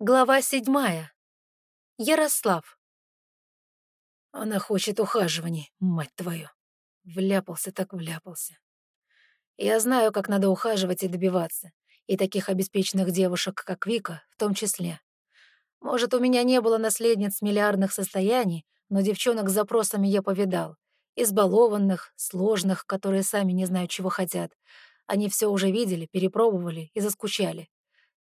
Глава седьмая. Ярослав. Она хочет ухаживаний, мать твою. Вляпался так вляпался. Я знаю, как надо ухаживать и добиваться. И таких обеспеченных девушек, как Вика, в том числе. Может, у меня не было наследниц миллиардных состояний, но девчонок с запросами я повидал. Избалованных, сложных, которые сами не знают, чего хотят. Они все уже видели, перепробовали и заскучали.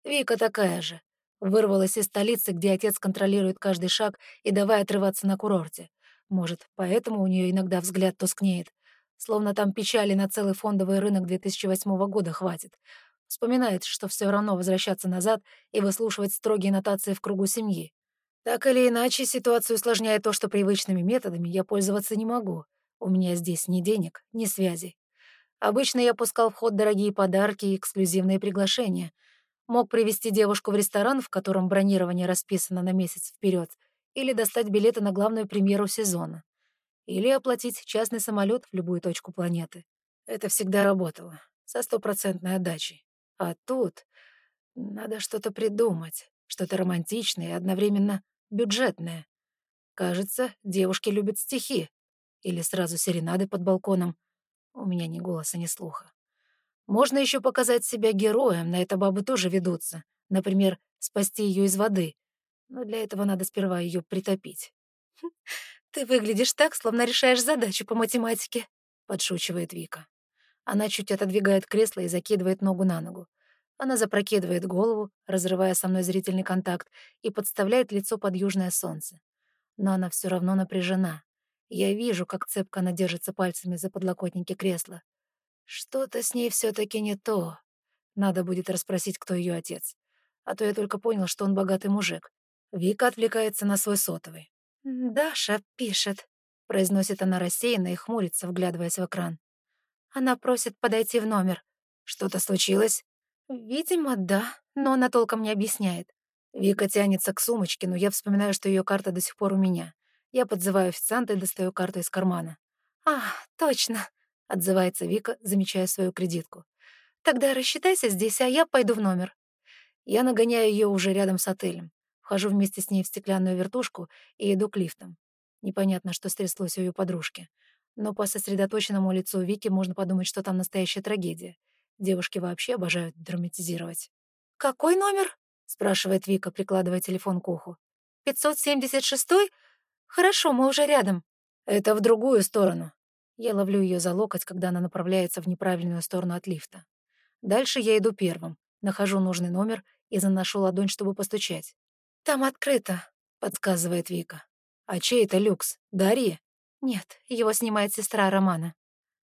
Вика такая же. Вырвалась из столицы, где отец контролирует каждый шаг, и давай отрываться на курорте. Может, поэтому у нее иногда взгляд тускнеет. Словно там печали на целый фондовый рынок 2008 года хватит. Вспоминает, что все равно возвращаться назад и выслушивать строгие нотации в кругу семьи. Так или иначе, ситуацию усложняет то, что привычными методами я пользоваться не могу. У меня здесь ни денег, ни связей. Обычно я пускал в ход дорогие подарки и эксклюзивные приглашения — Мог привести девушку в ресторан, в котором бронирование расписано на месяц вперед, или достать билеты на главную премьеру сезона. Или оплатить частный самолет в любую точку планеты. Это всегда работало, со стопроцентной отдачей. А тут надо что-то придумать, что-то романтичное и одновременно бюджетное. Кажется, девушки любят стихи. Или сразу серенады под балконом. У меня ни голоса, ни слуха. Можно еще показать себя героем, на это бабы тоже ведутся. Например, спасти ее из воды. Но для этого надо сперва ее притопить. «Ты выглядишь так, словно решаешь задачу по математике», — подшучивает Вика. Она чуть отодвигает кресло и закидывает ногу на ногу. Она запрокидывает голову, разрывая со мной зрительный контакт, и подставляет лицо под южное солнце. Но она все равно напряжена. Я вижу, как цепко она держится пальцами за подлокотники кресла. Что-то с ней все-таки не то. Надо будет расспросить, кто ее отец. А то я только понял, что он богатый мужик. Вика отвлекается на свой сотовый. «Даша пишет», — произносит она рассеянно и хмурится, вглядываясь в экран. Она просит подойти в номер. «Что-то случилось?» «Видимо, да, но она толком не объясняет». Вика тянется к сумочке, но я вспоминаю, что ее карта до сих пор у меня. Я подзываю официанта и достаю карту из кармана. «А, точно отзывается Вика, замечая свою кредитку. «Тогда рассчитайся здесь, а я пойду в номер». Я нагоняю ее уже рядом с отелем. Вхожу вместе с ней в стеклянную вертушку и иду к лифтам. Непонятно, что стряслось у ее подружки. Но по сосредоточенному лицу Вики можно подумать, что там настоящая трагедия. Девушки вообще обожают драматизировать. «Какой номер?» — спрашивает Вика, прикладывая телефон к уху. «576-й? Хорошо, мы уже рядом». «Это в другую сторону. Я ловлю ее за локоть, когда она направляется в неправильную сторону от лифта. Дальше я иду первым, нахожу нужный номер и заношу ладонь, чтобы постучать. «Там открыто», — подсказывает Вика. «А чей это люкс? Дарья?» «Нет, его снимает сестра Романа».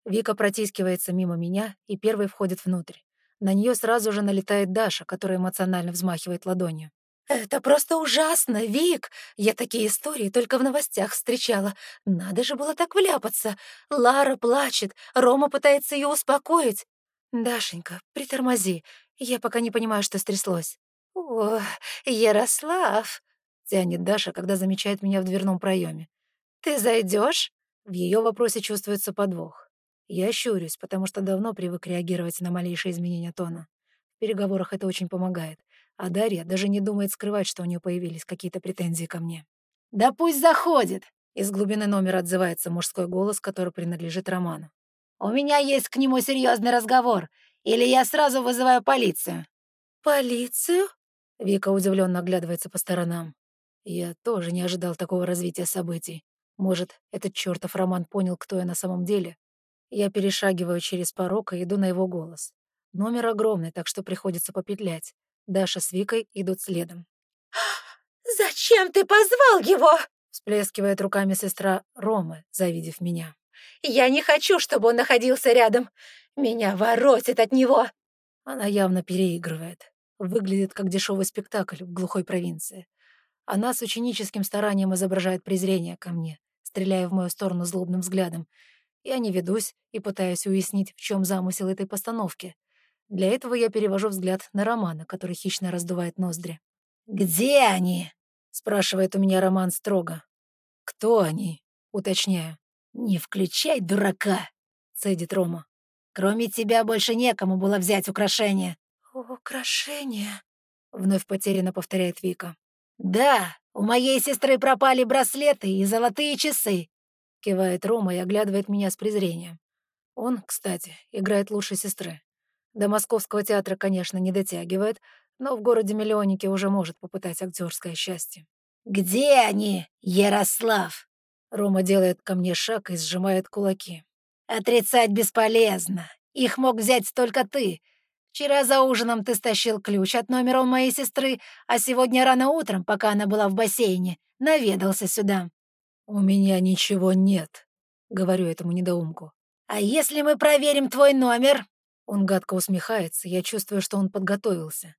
Вика протискивается мимо меня и первой входит внутрь. На нее сразу же налетает Даша, которая эмоционально взмахивает ладонью. «Это просто ужасно, Вик! Я такие истории только в новостях встречала. Надо же было так вляпаться. Лара плачет, Рома пытается ее успокоить. Дашенька, притормози. Я пока не понимаю, что стряслось». «О, Ярослав!» — тянет Даша, когда замечает меня в дверном проеме. «Ты зайдешь? В ее вопросе чувствуется подвох. Я щурюсь, потому что давно привык реагировать на малейшие изменения тона. В переговорах это очень помогает а Дарья даже не думает скрывать, что у нее появились какие-то претензии ко мне. «Да пусть заходит!» Из глубины номера отзывается мужской голос, который принадлежит Роману. «У меня есть к нему серьезный разговор, или я сразу вызываю полицию». «Полицию?» Вика удивленно оглядывается по сторонам. Я тоже не ожидал такого развития событий. Может, этот чертов Роман понял, кто я на самом деле? Я перешагиваю через порог и иду на его голос. Номер огромный, так что приходится попетлять. Даша с Викой идут следом. «Зачем ты позвал его?» — всплескивает руками сестра Ромы, завидев меня. «Я не хочу, чтобы он находился рядом. Меня воротит от него!» Она явно переигрывает. Выглядит как дешевый спектакль в глухой провинции. Она с ученическим старанием изображает презрение ко мне, стреляя в мою сторону злобным взглядом. Я не ведусь и пытаюсь уяснить, в чем замысел этой постановки. Для этого я перевожу взгляд на Романа, который хищно раздувает ноздри. «Где они?» — спрашивает у меня Роман строго. «Кто они?» — уточняю. «Не включай дурака!» — цедит Рома. «Кроме тебя больше некому было взять украшения». «Украшения?» Вновь потерянно повторяет Вика. «Да, у моей сестры пропали браслеты и золотые часы», — кивает Рома и оглядывает меня с презрением. Он, кстати, играет лучше сестры. До московского театра, конечно, не дотягивает, но в городе-миллионнике уже может попытать актерское счастье. «Где они, Ярослав?» Рома делает ко мне шаг и сжимает кулаки. «Отрицать бесполезно. Их мог взять только ты. Вчера за ужином ты стащил ключ от номера у моей сестры, а сегодня рано утром, пока она была в бассейне, наведался сюда». «У меня ничего нет», — говорю этому недоумку. «А если мы проверим твой номер?» Он гадко усмехается, я чувствую, что он подготовился.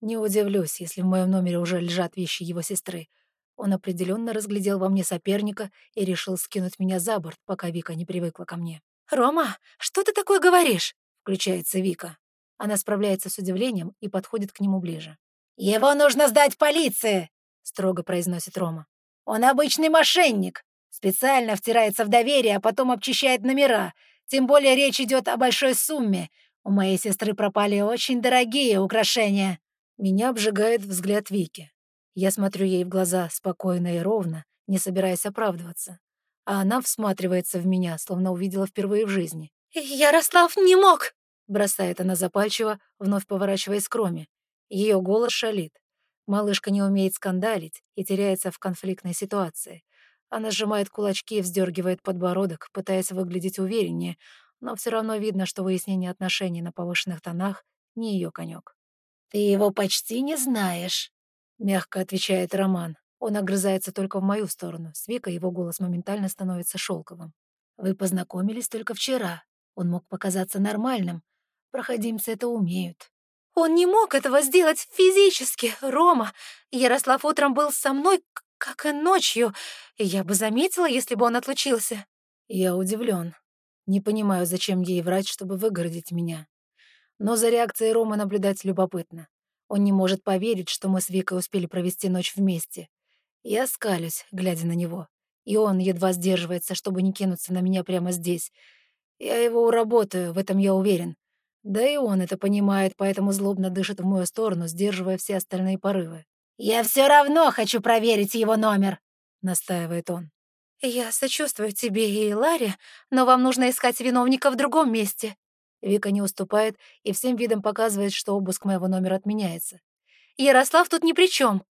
Не удивлюсь, если в моем номере уже лежат вещи его сестры. Он определенно разглядел во мне соперника и решил скинуть меня за борт, пока Вика не привыкла ко мне. «Рома, что ты такое говоришь?» — включается Вика. Она справляется с удивлением и подходит к нему ближе. «Его нужно сдать полиции!» — строго произносит Рома. «Он обычный мошенник. Специально втирается в доверие, а потом обчищает номера. Тем более речь идет о большой сумме. У моей сестры пропали очень дорогие украшения». Меня обжигает взгляд Вики. Я смотрю ей в глаза спокойно и ровно, не собираясь оправдываться. А она всматривается в меня, словно увидела впервые в жизни. «Ярослав не мог!» — бросает она запальчиво, вновь поворачиваясь к Роме. Ее голос шалит. Малышка не умеет скандалить и теряется в конфликтной ситуации. Она сжимает кулачки и вздергивает подбородок, пытаясь выглядеть увереннее, но все равно видно, что выяснение отношений на повышенных тонах — не ее конек. «Ты его почти не знаешь», — мягко отвечает Роман. Он огрызается только в мою сторону. С Викой его голос моментально становится шелковым. «Вы познакомились только вчера. Он мог показаться нормальным. Проходимцы это умеют». «Он не мог этого сделать физически, Рома. Ярослав утром был со мной, как и ночью. Я бы заметила, если бы он отлучился». Я удивлен. Не понимаю, зачем ей врать, чтобы выгородить меня. Но за реакцией Ромы наблюдать любопытно. Он не может поверить, что мы с Викой успели провести ночь вместе. Я скалюсь, глядя на него. И он едва сдерживается, чтобы не кинуться на меня прямо здесь. Я его уработаю, в этом я уверен. Да и он это понимает, поэтому злобно дышит в мою сторону, сдерживая все остальные порывы. «Я все равно хочу проверить его номер», — настаивает он. «Я сочувствую тебе и Ларе, но вам нужно искать виновника в другом месте», Вика не уступает и всем видом показывает, что обыск моего номера отменяется. «Ярослав тут ни при чем.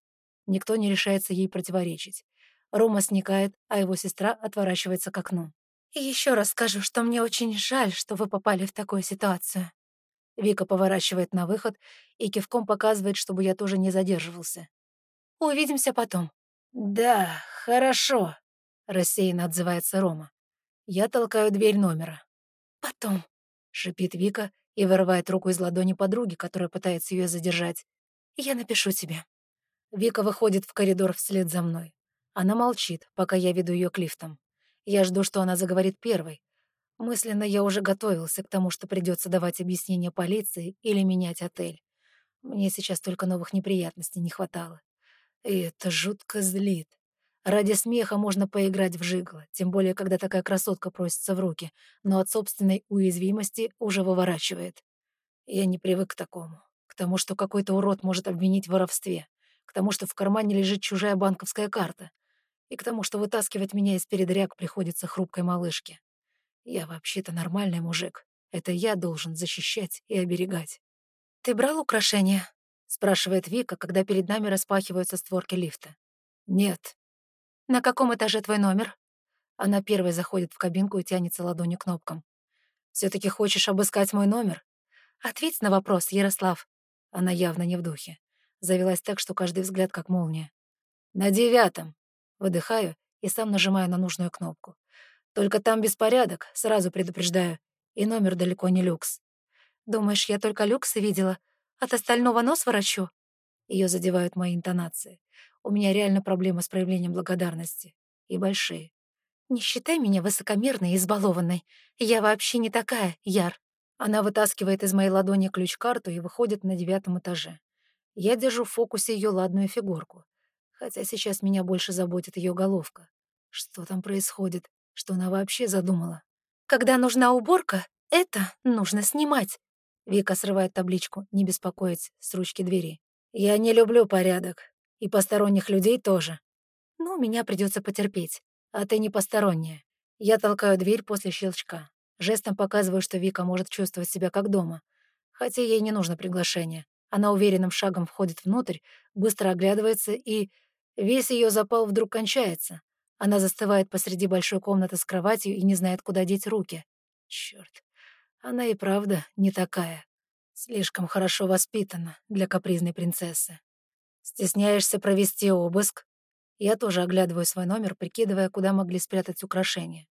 Никто не решается ей противоречить. Рома сникает, а его сестра отворачивается к окну. «И еще раз скажу, что мне очень жаль, что вы попали в такую ситуацию». Вика поворачивает на выход и кивком показывает, чтобы я тоже не задерживался. «Увидимся потом». «Да, хорошо», — рассеянно отзывается Рома. Я толкаю дверь номера. «Потом», шипит Вика и вырывает руку из ладони подруги, которая пытается ее задержать. «Я напишу тебе». Вика выходит в коридор вслед за мной. Она молчит, пока я веду ее к лифтам. Я жду, что она заговорит первой. Мысленно я уже готовился к тому, что придется давать объяснение полиции или менять отель. Мне сейчас только новых неприятностей не хватало. И это жутко злит. Ради смеха можно поиграть в жигло, тем более, когда такая красотка просится в руки, но от собственной уязвимости уже выворачивает. Я не привык к такому. К тому, что какой-то урод может обвинить в воровстве. К тому, что в кармане лежит чужая банковская карта. И к тому, что вытаскивать меня из передряг приходится хрупкой малышке. Я вообще-то нормальный мужик. Это я должен защищать и оберегать. «Ты брал украшения?» — спрашивает Вика, когда перед нами распахиваются створки лифта. «Нет», «На каком этаже твой номер?» Она первой заходит в кабинку и тянется ладонью к кнопкам. «Все-таки хочешь обыскать мой номер?» «Ответь на вопрос, Ярослав». Она явно не в духе. Завелась так, что каждый взгляд как молния. «На девятом». Выдыхаю и сам нажимаю на нужную кнопку. «Только там беспорядок, сразу предупреждаю. И номер далеко не люкс». «Думаешь, я только люксы видела? От остального нос ворочу?» Ее задевают мои интонации. У меня реально проблемы с проявлением благодарности. И большие. Не считай меня высокомерной и избалованной. Я вообще не такая, Яр. Она вытаскивает из моей ладони ключ-карту и выходит на девятом этаже. Я держу в фокусе ее ладную фигурку. Хотя сейчас меня больше заботит ее головка. Что там происходит? Что она вообще задумала? Когда нужна уборка, это нужно снимать. Вика срывает табличку «Не беспокоить» с ручки двери. Я не люблю порядок. И посторонних людей тоже. Ну, меня придется потерпеть. А ты не посторонняя. Я толкаю дверь после щелчка. Жестом показываю, что Вика может чувствовать себя как дома. Хотя ей не нужно приглашение. Она уверенным шагом входит внутрь, быстро оглядывается, и весь ее запал вдруг кончается. Она застывает посреди большой комнаты с кроватью и не знает, куда деть руки. Черт, она и правда не такая. Слишком хорошо воспитана для капризной принцессы. Стесняешься провести обыск? Я тоже оглядываю свой номер, прикидывая, куда могли спрятать украшения.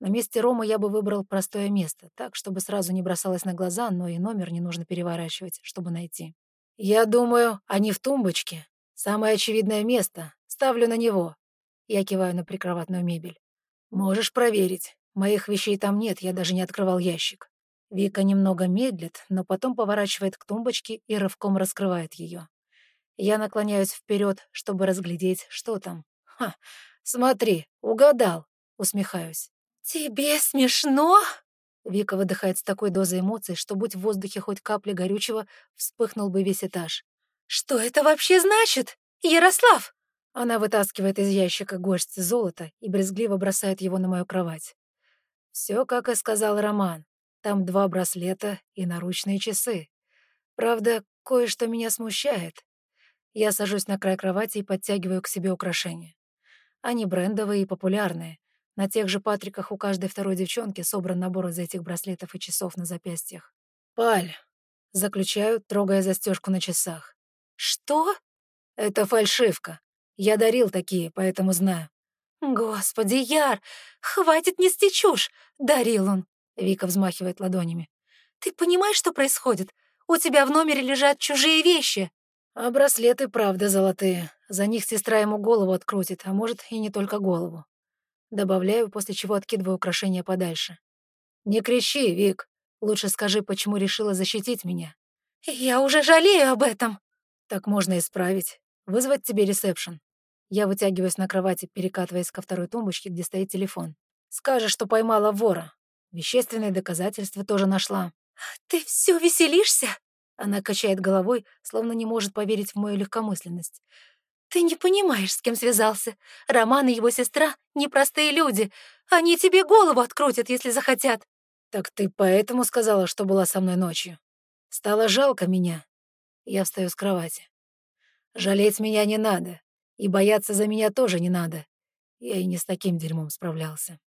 На месте Рома я бы выбрал простое место, так, чтобы сразу не бросалось на глаза, но и номер не нужно переворачивать, чтобы найти. Я думаю, они в тумбочке. Самое очевидное место. Ставлю на него. Я киваю на прикроватную мебель. Можешь проверить. Моих вещей там нет, я даже не открывал ящик. Вика немного медлит, но потом поворачивает к тумбочке и рывком раскрывает ее. Я наклоняюсь вперед, чтобы разглядеть, что там. Ха, смотри, угадал, усмехаюсь. «Тебе смешно?» Вика выдыхает с такой дозой эмоций, что, будь в воздухе хоть капля горючего, вспыхнул бы весь этаж. «Что это вообще значит? Ярослав!» Она вытаскивает из ящика горсть золота и брезгливо бросает его на мою кровать. Все, как и сказал Роман. Там два браслета и наручные часы. Правда, кое-что меня смущает. Я сажусь на край кровати и подтягиваю к себе украшения. Они брендовые и популярные, на тех же Патриках у каждой второй девчонки собран набор из этих браслетов и часов на запястьях. «Паль», — заключаю, трогая застежку на часах. «Что?» «Это фальшивка. Я дарил такие, поэтому знаю». «Господи, Яр, хватит нести чушь!» — дарил он. Вика взмахивает ладонями. «Ты понимаешь, что происходит? У тебя в номере лежат чужие вещи!» А браслеты, правда, золотые. За них сестра ему голову открутит, а может, и не только голову. Добавляю, после чего откидываю украшения подальше. «Не кричи, Вик. Лучше скажи, почему решила защитить меня». «Я уже жалею об этом». «Так можно исправить. Вызвать тебе ресепшн». Я вытягиваюсь на кровати, перекатываясь ко второй тумбочке, где стоит телефон. «Скажешь, что поймала вора. Вещественные доказательства тоже нашла». «Ты все веселишься?» Она качает головой, словно не может поверить в мою легкомысленность. «Ты не понимаешь, с кем связался. Роман и его сестра — непростые люди. Они тебе голову открутят, если захотят». «Так ты поэтому сказала, что была со мной ночью? Стало жалко меня?» Я встаю с кровати. «Жалеть меня не надо, и бояться за меня тоже не надо. Я и не с таким дерьмом справлялся».